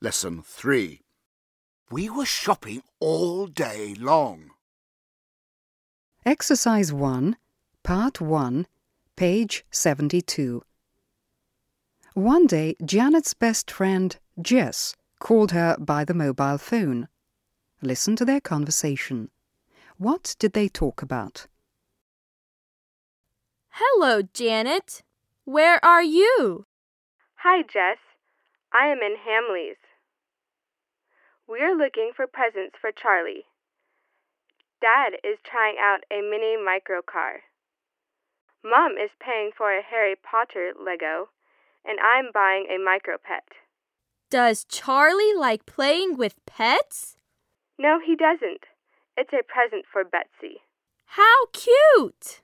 Lesson 3. We were shopping all day long. Exercise 1, Part 1, page 72. One day, Janet's best friend, Jess, called her by the mobile phone. Listen to their conversation. What did they talk about? Hello, Janet. Where are you? Hi, Jess. I am in Hamley's. We're looking for presents for Charlie. Dad is trying out a mini micro car. Mom is paying for a Harry Potter Lego, and I'm buying a micro pet. Does Charlie like playing with pets? No, he doesn't. It's a present for Betsy. How cute!